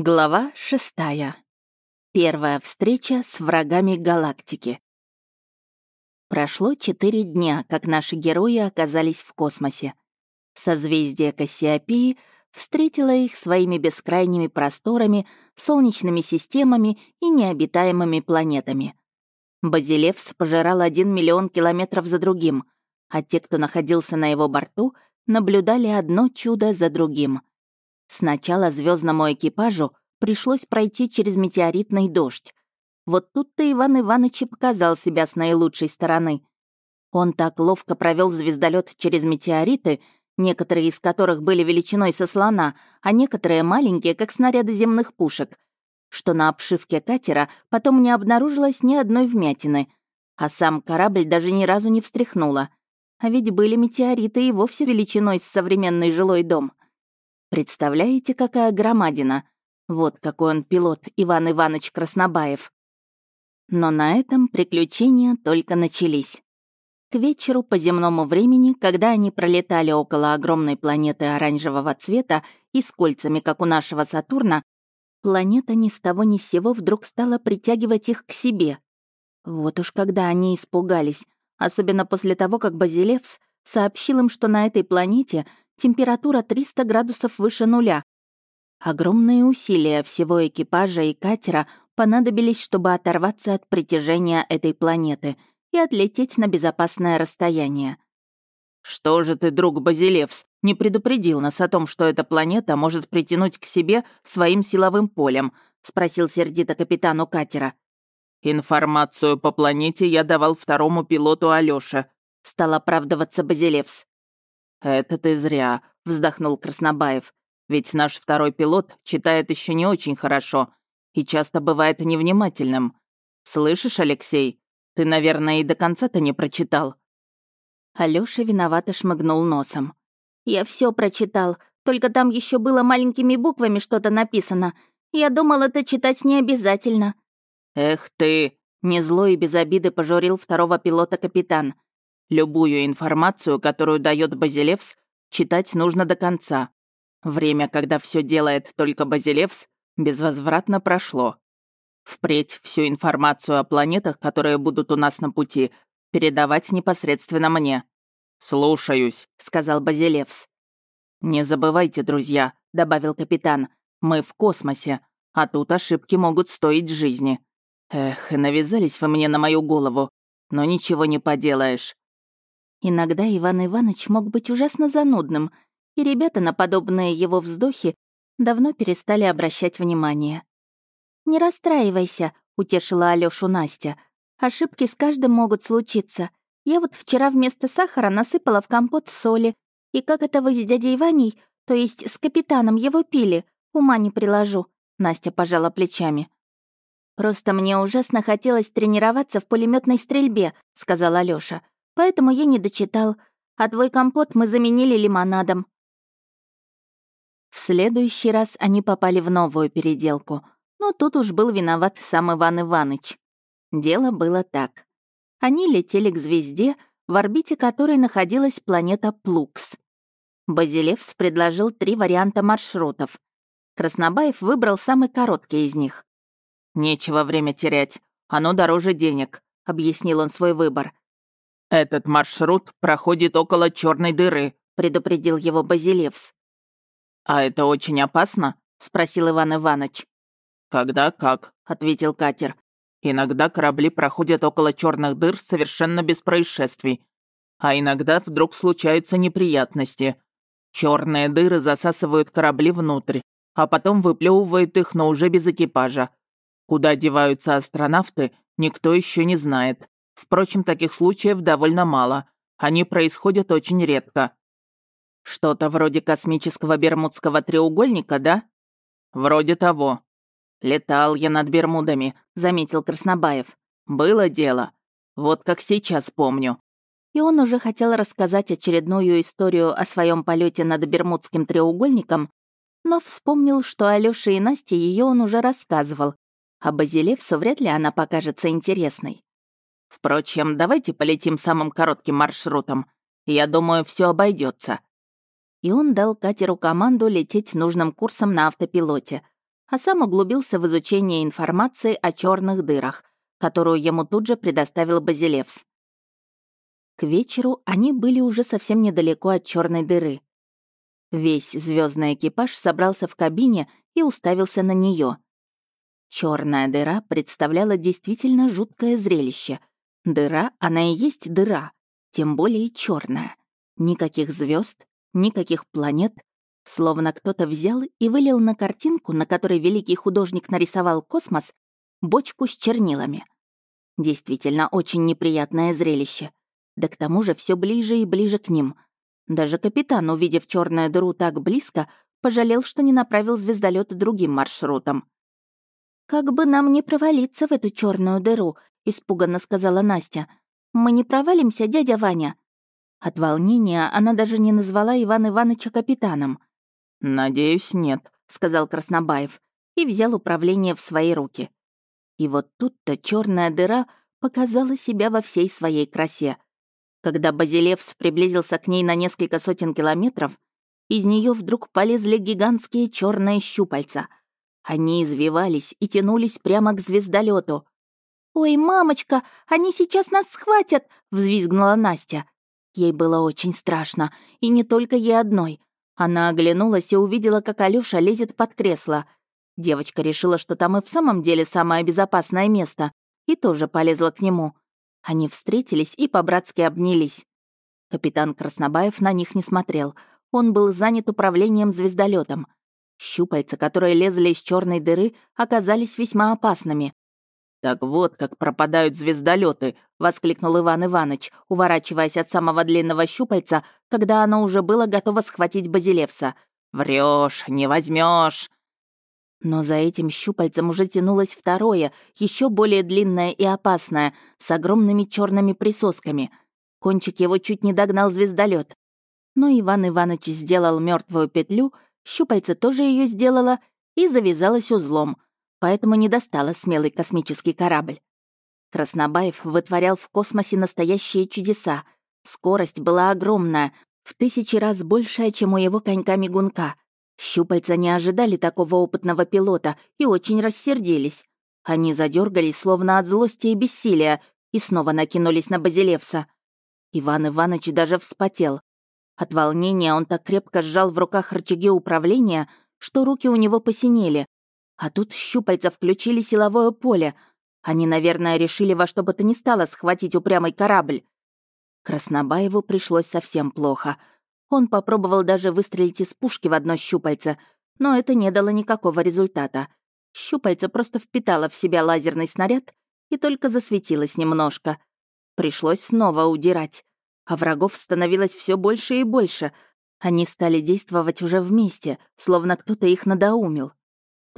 Глава шестая. Первая встреча с врагами галактики. Прошло четыре дня, как наши герои оказались в космосе. Созвездие Кассиопеи встретило их своими бескрайними просторами, солнечными системами и необитаемыми планетами. Базилевс пожирал один миллион километров за другим, а те, кто находился на его борту, наблюдали одно чудо за другим — Сначала звездному экипажу пришлось пройти через метеоритный дождь. Вот тут-то Иван Иванович и показал себя с наилучшей стороны. Он так ловко провел звездолет через метеориты, некоторые из которых были величиной со слона, а некоторые маленькие, как снаряды земных пушек, что на обшивке катера потом не обнаружилось ни одной вмятины, а сам корабль даже ни разу не встряхнуло. А ведь были метеориты и вовсе величиной с современный жилой дом. Представляете, какая громадина? Вот какой он пилот, Иван Иванович Краснобаев. Но на этом приключения только начались. К вечеру по земному времени, когда они пролетали около огромной планеты оранжевого цвета и с кольцами, как у нашего Сатурна, планета ни с того ни с сего вдруг стала притягивать их к себе. Вот уж когда они испугались, особенно после того, как Базилевс сообщил им, что на этой планете температура 300 градусов выше нуля. Огромные усилия всего экипажа и катера понадобились, чтобы оторваться от притяжения этой планеты и отлететь на безопасное расстояние. «Что же ты, друг Базилевс, не предупредил нас о том, что эта планета может притянуть к себе своим силовым полем?» — спросил сердито капитану катера. «Информацию по планете я давал второму пилоту Алёше», — стал оправдываться Базилевс. «Это ты зря», — вздохнул Краснобаев. «Ведь наш второй пилот читает еще не очень хорошо и часто бывает невнимательным. Слышишь, Алексей, ты, наверное, и до конца-то не прочитал». Алёша виновато шмыгнул носом. «Я все прочитал, только там еще было маленькими буквами что-то написано. Я думал, это читать не обязательно». «Эх ты!» — не зло и без обиды пожурил второго пилота капитан — Любую информацию, которую дает Базилевс, читать нужно до конца. Время, когда все делает только Базилевс, безвозвратно прошло. Впредь всю информацию о планетах, которые будут у нас на пути, передавать непосредственно мне. «Слушаюсь», — сказал Базилевс. «Не забывайте, друзья», — добавил капитан, — «мы в космосе, а тут ошибки могут стоить жизни. Эх, навязались вы мне на мою голову, но ничего не поделаешь. Иногда Иван Иванович мог быть ужасно занудным, и ребята на подобные его вздохи давно перестали обращать внимание. «Не расстраивайся», — утешила Алёшу Настя. «Ошибки с каждым могут случиться. Я вот вчера вместо сахара насыпала в компот соли, и как это вы с дядей Ваней, то есть с капитаном, его пили, ума не приложу», — Настя пожала плечами. «Просто мне ужасно хотелось тренироваться в пулеметной стрельбе», — сказал Алёша поэтому я не дочитал, а твой компот мы заменили лимонадом». В следующий раз они попали в новую переделку, но тут уж был виноват сам Иван Иваныч. Дело было так. Они летели к звезде, в орбите которой находилась планета Плукс. Базилевс предложил три варианта маршрутов. Краснобаев выбрал самый короткий из них. «Нечего время терять, оно дороже денег», — объяснил он свой выбор. «Этот маршрут проходит около черной дыры», — предупредил его Базилевс. «А это очень опасно?» — спросил Иван Иванович. «Когда как», — ответил катер. «Иногда корабли проходят около черных дыр совершенно без происшествий, а иногда вдруг случаются неприятности. Черные дыры засасывают корабли внутрь, а потом выплевывают их, но уже без экипажа. Куда деваются астронавты, никто еще не знает. Впрочем, таких случаев довольно мало. Они происходят очень редко. Что-то вроде космического Бермудского треугольника, да? Вроде того. Летал я над Бермудами, заметил Краснобаев. Было дело. Вот как сейчас помню. И он уже хотел рассказать очередную историю о своем полете над Бермудским треугольником, но вспомнил, что Алёше и Насте ее он уже рассказывал, а Базилевсу вряд ли она покажется интересной. Впрочем, давайте полетим самым коротким маршрутом. Я думаю, все обойдется. И он дал катеру команду лететь нужным курсом на автопилоте. а сам углубился в изучение информации о черных дырах, которую ему тут же предоставил Базилевс. К вечеру они были уже совсем недалеко от черной дыры. Весь звездный экипаж собрался в кабине и уставился на нее. Черная дыра представляла действительно жуткое зрелище. Дыра, она и есть дыра, тем более черная. Никаких звезд, никаких планет, словно кто-то взял и вылил на картинку, на которой великий художник нарисовал космос, бочку с чернилами. Действительно, очень неприятное зрелище. Да к тому же все ближе и ближе к ним. Даже капитан, увидев черную дыру так близко, пожалел, что не направил звездолет другим маршрутом. «Как бы нам не провалиться в эту черную дыру», — испуганно сказала Настя. «Мы не провалимся, дядя Ваня?» От волнения она даже не назвала Ивана Ивановича капитаном. «Надеюсь, нет», — сказал Краснобаев и взял управление в свои руки. И вот тут-то черная дыра показала себя во всей своей красе. Когда Базилевс приблизился к ней на несколько сотен километров, из нее вдруг полезли гигантские черные щупальца — они извивались и тянулись прямо к звездолету. «Ой, мамочка, они сейчас нас схватят!» — взвизгнула Настя. Ей было очень страшно, и не только ей одной. Она оглянулась и увидела, как Алёша лезет под кресло. Девочка решила, что там и в самом деле самое безопасное место, и тоже полезла к нему. Они встретились и по-братски обнялись. Капитан Краснобаев на них не смотрел. Он был занят управлением звездолетом. Щупальца, которые лезли из черной дыры, оказались весьма опасными. «Так вот, как пропадают звездолеты, воскликнул Иван Иванович, уворачиваясь от самого длинного щупальца, когда оно уже было готово схватить Базилевса. Врешь, не возьмешь. Но за этим щупальцем уже тянулось второе, еще более длинное и опасное, с огромными черными присосками. Кончик его чуть не догнал звездолет. Но Иван Иванович сделал мертвую петлю — Щупальце тоже ее сделала и завязалась узлом, поэтому не достала смелый космический корабль. Краснобаев вытворял в космосе настоящие чудеса. Скорость была огромная, в тысячи раз большая, чем у его конька-мигунка. Щупальца не ожидали такого опытного пилота и очень рассердились. Они задергались, словно от злости и бессилия, и снова накинулись на Базилевса. Иван Иванович даже вспотел. От волнения он так крепко сжал в руках рычаги управления, что руки у него посинели. А тут щупальца включили силовое поле. Они, наверное, решили во что бы то ни стало схватить упрямый корабль. Краснобаеву пришлось совсем плохо. Он попробовал даже выстрелить из пушки в одно щупальце, но это не дало никакого результата. Щупальце просто впитало в себя лазерный снаряд и только засветилось немножко. Пришлось снова удирать а врагов становилось все больше и больше. Они стали действовать уже вместе, словно кто-то их надоумил.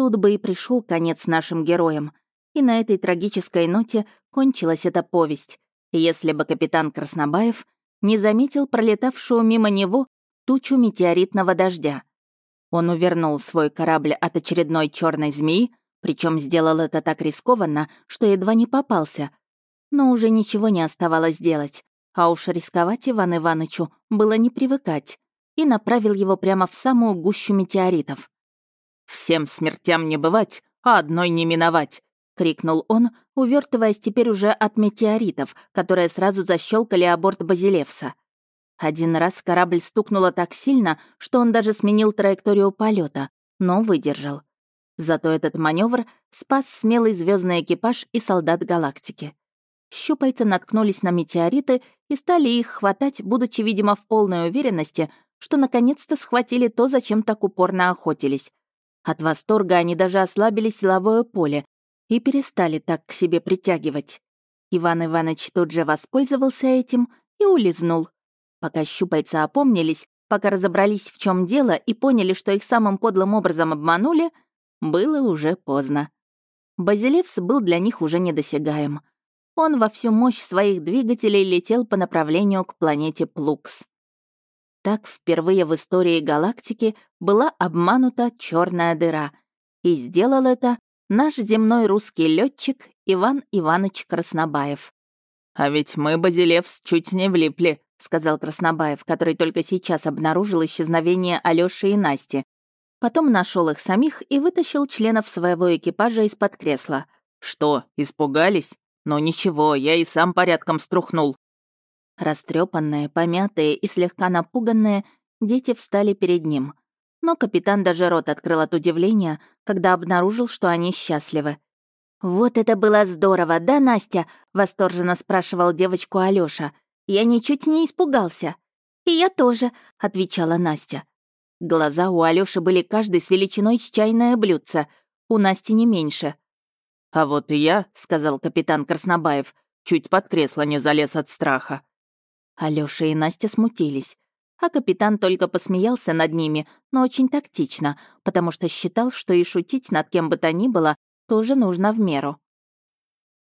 Тут бы и пришел конец нашим героям. И на этой трагической ноте кончилась эта повесть, если бы капитан Краснобаев не заметил пролетавшую мимо него тучу метеоритного дождя. Он увернул свой корабль от очередной черной змеи, причем сделал это так рискованно, что едва не попался. Но уже ничего не оставалось делать. А уж рисковать Иван Иванычу было не привыкать, и направил его прямо в самую гущу метеоритов. «Всем смертям не бывать, а одной не миновать!» — крикнул он, увертываясь теперь уже от метеоритов, которые сразу защелкали о борт Базилевса. Один раз корабль стукнуло так сильно, что он даже сменил траекторию полета, но выдержал. Зато этот маневр спас смелый звездный экипаж и солдат галактики. Щупальца наткнулись на метеориты и стали их хватать, будучи, видимо, в полной уверенности, что наконец-то схватили то, зачем так упорно охотились. От восторга они даже ослабили силовое поле и перестали так к себе притягивать. Иван Иванович тут же воспользовался этим и улизнул. Пока щупальца опомнились, пока разобрались, в чем дело, и поняли, что их самым подлым образом обманули, было уже поздно. Базилевс был для них уже недосягаем он во всю мощь своих двигателей летел по направлению к планете Плукс. Так впервые в истории галактики была обманута черная дыра. И сделал это наш земной русский летчик Иван Иванович Краснобаев. «А ведь мы, Базилевс, чуть не влипли», — сказал Краснобаев, который только сейчас обнаружил исчезновение Алёши и Насти. Потом нашел их самих и вытащил членов своего экипажа из-под кресла. «Что, испугались? Но ничего, я и сам порядком струхнул». Растрепанные, помятые и слегка напуганные, дети встали перед ним. Но капитан даже рот открыл от удивления, когда обнаружил, что они счастливы. «Вот это было здорово, да, Настя?» — восторженно спрашивал девочку Алёша. «Я ничуть не испугался». «И я тоже», — отвечала Настя. Глаза у Алёши были каждый с величиной чайное блюдце, у Насти не меньше. «А вот и я», — сказал капитан Краснобаев, чуть под кресло не залез от страха. Алёша и Настя смутились. А капитан только посмеялся над ними, но очень тактично, потому что считал, что и шутить над кем бы то ни было тоже нужно в меру.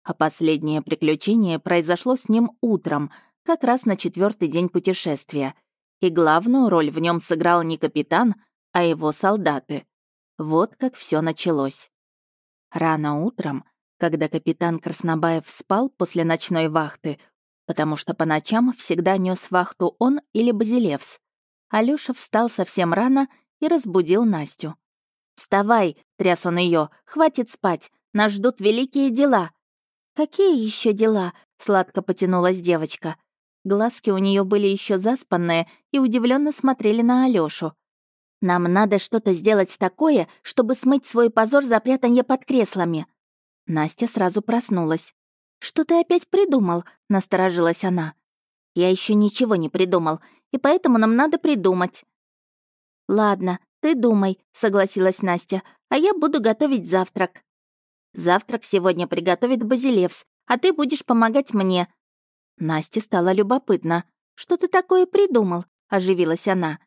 А последнее приключение произошло с ним утром, как раз на четвертый день путешествия. И главную роль в нем сыграл не капитан, а его солдаты. Вот как все началось. Рано утром, когда капитан Краснобаев спал после ночной вахты, потому что по ночам всегда нес вахту он или Базилевс, Алёша встал совсем рано и разбудил Настю. «Вставай!» — тряс он ее. «Хватит спать! Нас ждут великие дела!» «Какие еще дела?» — сладко потянулась девочка. Глазки у нее были еще заспанные и удивленно смотрели на Алёшу. «Нам надо что-то сделать такое, чтобы смыть свой позор за прятанье под креслами». Настя сразу проснулась. «Что ты опять придумал?» — насторожилась она. «Я еще ничего не придумал, и поэтому нам надо придумать». «Ладно, «Ты думай», — согласилась Настя, «а я буду готовить завтрак». «Завтрак сегодня приготовит Базилевс, а ты будешь помогать мне». Насте стало любопытно. «Что ты такое придумал?» — оживилась она.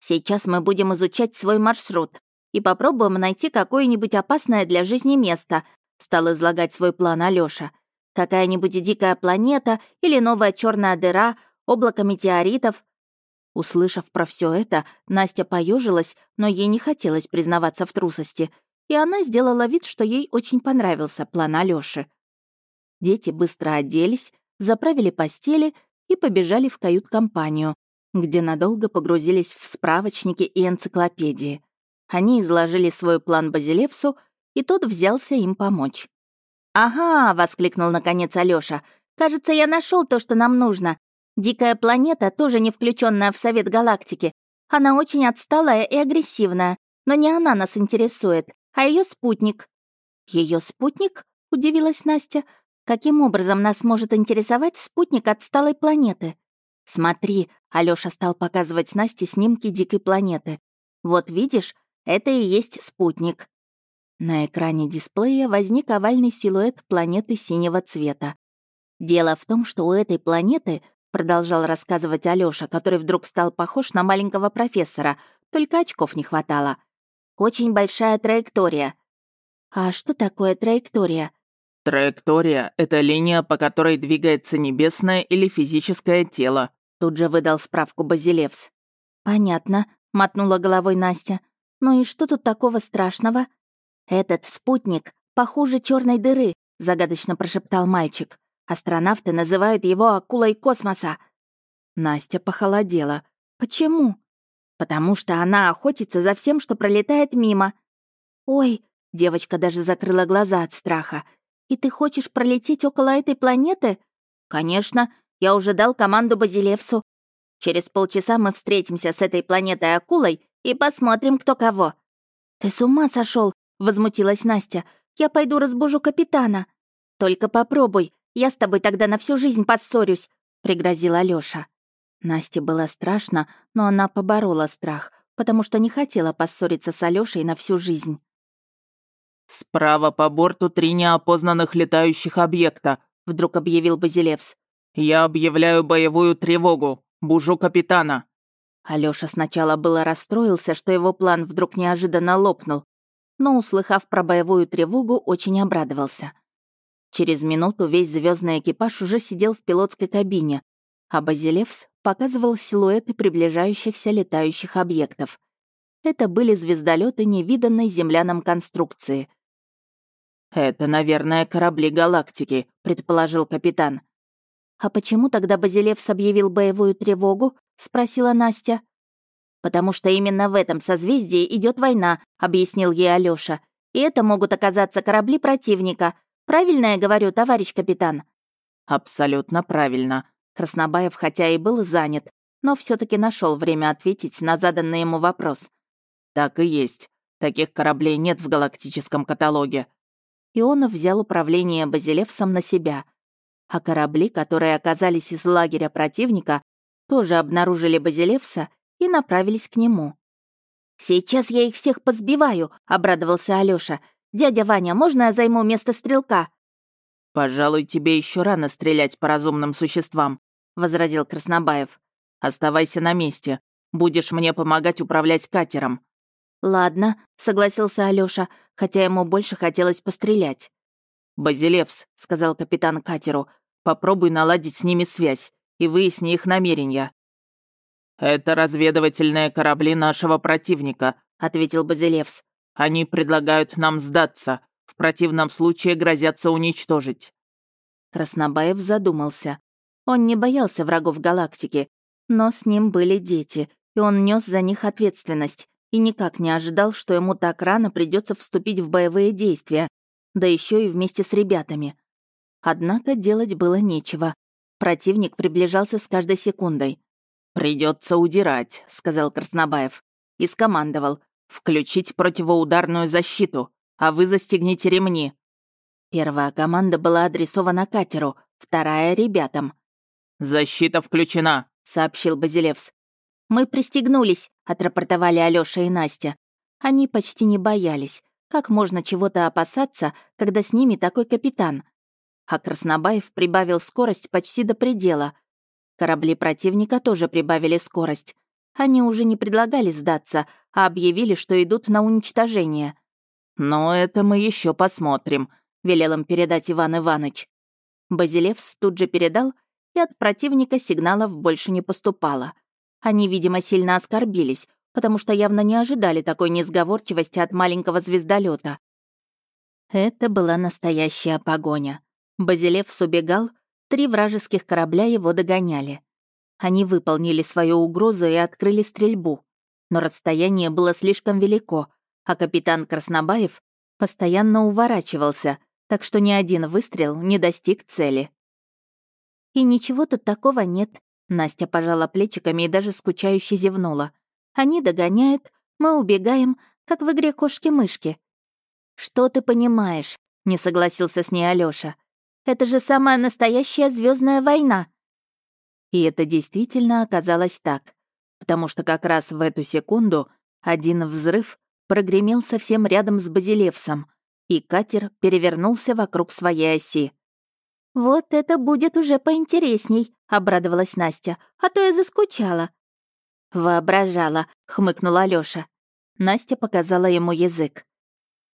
«Сейчас мы будем изучать свой маршрут и попробуем найти какое-нибудь опасное для жизни место», — стал излагать свой план Алёша. «Какая-нибудь дикая планета или новая черная дыра, облако метеоритов. Услышав про все это, Настя поежилась, но ей не хотелось признаваться в трусости, и она сделала вид, что ей очень понравился план Алёши. Дети быстро оделись, заправили постели и побежали в кают-компанию, где надолго погрузились в справочники и энциклопедии. Они изложили свой план Базилевсу, и тот взялся им помочь. «Ага!» — воскликнул наконец Алёша. «Кажется, я нашел то, что нам нужно. Дикая планета, тоже не включенная в Совет Галактики. Она очень отсталая и агрессивная, но не она нас интересует, а ее спутник. Ее спутник? удивилась Настя. Каким образом нас может интересовать спутник отсталой планеты? Смотри, Алёша стал показывать Насте снимки дикой планеты. Вот видишь, это и есть спутник. На экране дисплея возник овальный силуэт планеты синего цвета. Дело в том, что у этой планеты продолжал рассказывать Алёша, который вдруг стал похож на маленького профессора, только очков не хватало. Очень большая траектория. А что такое траектория? Траектория — это линия, по которой двигается небесное или физическое тело. Тут же выдал справку Базилевс. Понятно, мотнула головой Настя. Ну и что тут такого страшного? Этот спутник похуже черной дыры, загадочно прошептал мальчик. Астронавты называют его акулой космоса. Настя похолодела. Почему? Потому что она охотится за всем, что пролетает мимо. Ой, девочка даже закрыла глаза от страха. И ты хочешь пролететь около этой планеты? Конечно, я уже дал команду Базилевсу. Через полчаса мы встретимся с этой планетой акулой и посмотрим, кто кого. Ты с ума сошел? Возмутилась Настя. Я пойду разбужу капитана. Только попробуй, я с тобой тогда на всю жизнь поссорюсь», — пригрозила Алёша. Насте было страшно, но она поборола страх, потому что не хотела поссориться с Алёшей на всю жизнь. «Справа по борту три неопознанных летающих объекта», — вдруг объявил Базилевс. «Я объявляю боевую тревогу. Бужу капитана». Алёша сначала было расстроился, что его план вдруг неожиданно лопнул, но, услыхав про боевую тревогу, очень обрадовался. Через минуту весь звездный экипаж уже сидел в пилотской кабине, а Базилевс показывал силуэты приближающихся летающих объектов. Это были звездолеты невиданной земляном конструкции. «Это, наверное, корабли галактики», — предположил капитан. «А почему тогда Базилевс объявил боевую тревогу?» — спросила Настя. «Потому что именно в этом созвездии идет война», — объяснил ей Алёша. «И это могут оказаться корабли противника. Правильно я говорю, товарищ капитан?» «Абсолютно правильно». Краснобаев хотя и был занят, но все таки нашел время ответить на заданный ему вопрос. «Так и есть. Таких кораблей нет в галактическом каталоге». И он взял управление Базилевсом на себя. А корабли, которые оказались из лагеря противника, тоже обнаружили Базилевса и направились к нему. «Сейчас я их всех позбиваю», — обрадовался Алёша. «Дядя Ваня, можно я займу место стрелка?» «Пожалуй, тебе еще рано стрелять по разумным существам», — возразил Краснобаев. «Оставайся на месте. Будешь мне помогать управлять катером». «Ладно», — согласился Алёша, хотя ему больше хотелось пострелять. «Базилевс», — сказал капитан катеру, — «попробуй наладить с ними связь и выясни их намерения». «Это разведывательные корабли нашего противника», — ответил Базилевс. «Они предлагают нам сдаться. В противном случае грозятся уничтожить». Краснобаев задумался. Он не боялся врагов галактики, но с ним были дети, и он нес за них ответственность, и никак не ожидал, что ему так рано придется вступить в боевые действия, да еще и вместе с ребятами. Однако делать было нечего. Противник приближался с каждой секундой. Придется удирать», — сказал Краснобаев. И скомандовал. «Включить противоударную защиту а вы застегните ремни». Первая команда была адресована катеру, вторая — ребятам. «Защита включена», — сообщил Базилевс. «Мы пристегнулись», — отрапортовали Алёша и Настя. Они почти не боялись. Как можно чего-то опасаться, когда с ними такой капитан? А Краснобаев прибавил скорость почти до предела. Корабли противника тоже прибавили скорость. Они уже не предлагали сдаться, а объявили, что идут на уничтожение. «Но это мы еще посмотрим», — велел им передать Иван Иванович. Базилевс тут же передал, и от противника сигналов больше не поступало. Они, видимо, сильно оскорбились, потому что явно не ожидали такой несговорчивости от маленького звездолета. Это была настоящая погоня. Базилевс убегал, три вражеских корабля его догоняли. Они выполнили свою угрозу и открыли стрельбу. Но расстояние было слишком велико — а капитан Краснобаев постоянно уворачивался, так что ни один выстрел не достиг цели. «И ничего тут такого нет», — Настя пожала плечиками и даже скучающе зевнула. «Они догоняют, мы убегаем, как в игре кошки-мышки». «Что ты понимаешь?» — не согласился с ней Алёша. «Это же самая настоящая звездная война». И это действительно оказалось так, потому что как раз в эту секунду один взрыв прогремел совсем рядом с Базилевсом, и катер перевернулся вокруг своей оси. «Вот это будет уже поинтересней», — обрадовалась Настя, «а то я заскучала». «Воображала», — хмыкнула Алёша. Настя показала ему язык.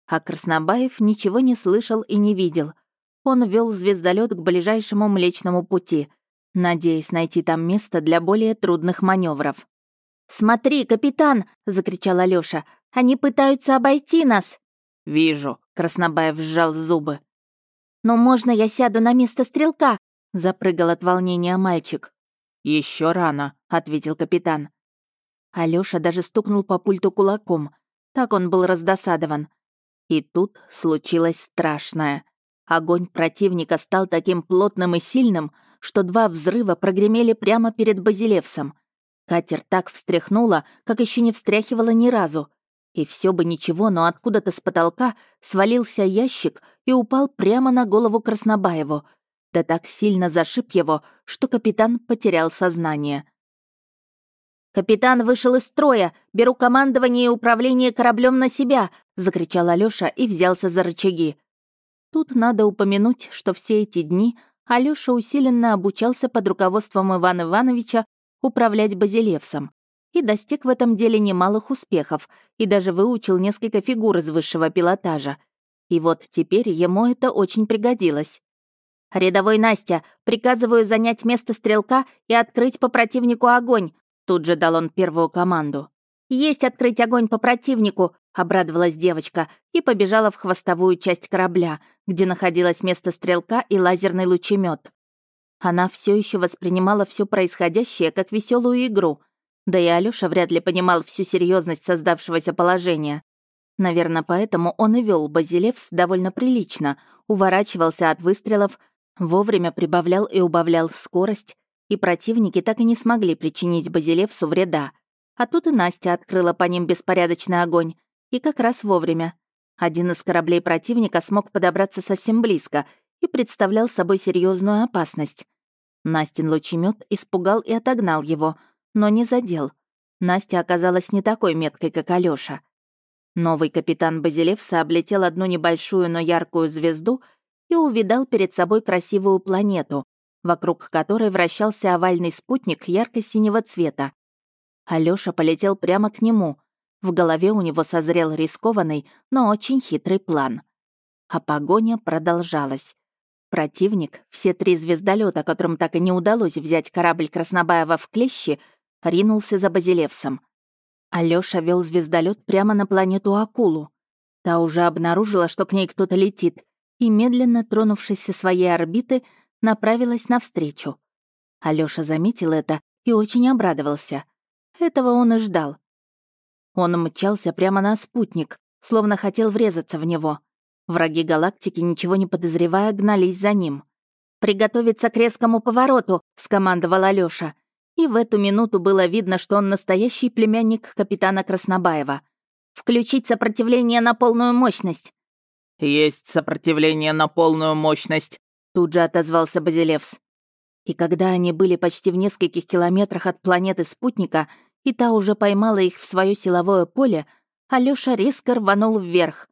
А Краснобаев ничего не слышал и не видел. Он вел звездолет к ближайшему Млечному пути, надеясь найти там место для более трудных маневров. «Смотри, капитан!» — закричал Алёша. Они пытаются обойти нас!» «Вижу», — Краснобаев сжал зубы. «Но можно я сяду на место стрелка?» — запрыгал от волнения мальчик. Еще рано», — ответил капитан. Алёша даже стукнул по пульту кулаком. Так он был раздосадован. И тут случилось страшное. Огонь противника стал таким плотным и сильным, что два взрыва прогремели прямо перед Базилевсом. Катер так встряхнуло, как еще не встряхивало ни разу. И все бы ничего, но откуда-то с потолка свалился ящик и упал прямо на голову Краснобаеву. Да так сильно зашиб его, что капитан потерял сознание. «Капитан вышел из строя! Беру командование и управление кораблем на себя!» — закричал Алёша и взялся за рычаги. Тут надо упомянуть, что все эти дни Алёша усиленно обучался под руководством Ивана Ивановича управлять Базилевсом и достиг в этом деле немалых успехов, и даже выучил несколько фигур из высшего пилотажа. И вот теперь ему это очень пригодилось. «Рядовой Настя, приказываю занять место стрелка и открыть по противнику огонь», тут же дал он первую команду. «Есть открыть огонь по противнику», — обрадовалась девочка и побежала в хвостовую часть корабля, где находилось место стрелка и лазерный лучемет. Она все еще воспринимала все происходящее как веселую игру — Да и Алёша вряд ли понимал всю серьезность создавшегося положения. Наверное, поэтому он и вел Базилевс довольно прилично, уворачивался от выстрелов, вовремя прибавлял и убавлял скорость, и противники так и не смогли причинить Базилевсу вреда. А тут и Настя открыла по ним беспорядочный огонь, и как раз вовремя. Один из кораблей противника смог подобраться совсем близко и представлял собой серьезную опасность. Настин лучемет испугал и отогнал его, но не задел. Настя оказалась не такой меткой, как Алёша. Новый капитан Базилевса облетел одну небольшую, но яркую звезду и увидал перед собой красивую планету, вокруг которой вращался овальный спутник ярко-синего цвета. Алёша полетел прямо к нему. В голове у него созрел рискованный, но очень хитрый план. А погоня продолжалась. Противник, все три звездолета, которым так и не удалось взять корабль Краснобаева в клещи, ринулся за Базилевсом. Алёша вел звездолет прямо на планету Акулу. Та уже обнаружила, что к ней кто-то летит, и, медленно тронувшись со своей орбиты, направилась навстречу. Алёша заметил это и очень обрадовался. Этого он и ждал. Он мчался прямо на спутник, словно хотел врезаться в него. Враги галактики, ничего не подозревая, гнались за ним. «Приготовиться к резкому повороту», — скомандовал Алёша. И в эту минуту было видно, что он настоящий племянник капитана Краснобаева. «Включить сопротивление на полную мощность». «Есть сопротивление на полную мощность», — тут же отозвался Базилевс. И когда они были почти в нескольких километрах от планеты спутника, и та уже поймала их в свое силовое поле, Алёша резко рванул вверх.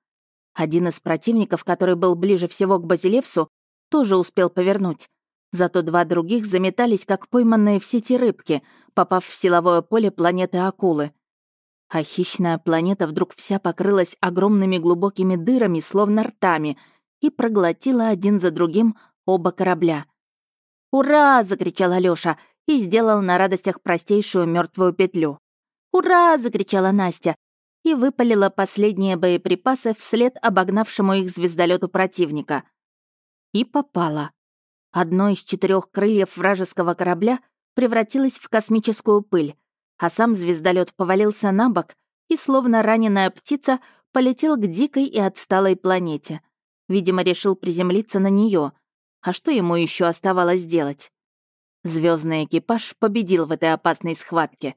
Один из противников, который был ближе всего к Базилевсу, тоже успел повернуть. Зато два других заметались, как пойманные в сети рыбки, попав в силовое поле планеты Акулы. А хищная планета вдруг вся покрылась огромными глубокими дырами, словно ртами, и проглотила один за другим оба корабля. «Ура!» — закричал Алёша и сделал на радостях простейшую мертвую петлю. «Ура!» — закричала Настя и выпалила последние боеприпасы вслед обогнавшему их звездолету противника. И попала. Одно из четырех крыльев вражеского корабля превратилось в космическую пыль, а сам звездолет повалился на бок и, словно раненая птица, полетел к дикой и отсталой планете. Видимо, решил приземлиться на нее. А что ему еще оставалось делать? Звездный экипаж победил в этой опасной схватке.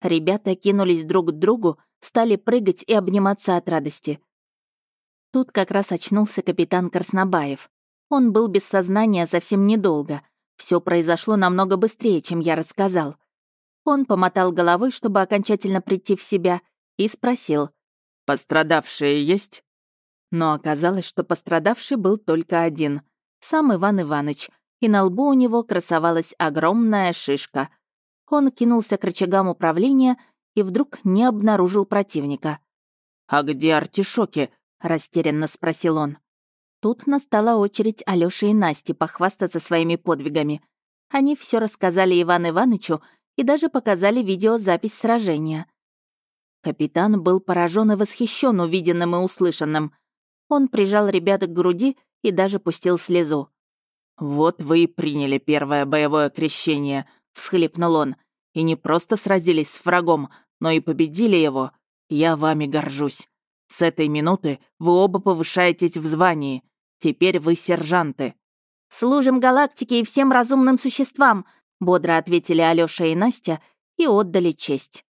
Ребята кинулись друг к другу, стали прыгать и обниматься от радости. Тут как раз очнулся капитан Краснобаев. Он был без сознания совсем недолго. Все произошло намного быстрее, чем я рассказал. Он помотал головой, чтобы окончательно прийти в себя, и спросил. «Пострадавшие есть?» Но оказалось, что пострадавший был только один. Сам Иван Иваныч, и на лбу у него красовалась огромная шишка. Он кинулся к рычагам управления и вдруг не обнаружил противника. «А где артишоки?» — растерянно спросил он. Тут настала очередь Алёши и Насти похвастаться своими подвигами. Они все рассказали Ивану Ивановичу и даже показали видеозапись сражения. Капитан был поражен и восхищен увиденным и услышанным. Он прижал ребят к груди и даже пустил слезу. «Вот вы и приняли первое боевое крещение», — всхлипнул он. «И не просто сразились с врагом, но и победили его. Я вами горжусь. С этой минуты вы оба повышаетесь в звании. Теперь вы сержанты». «Служим галактике и всем разумным существам», — бодро ответили Алёша и Настя и отдали честь.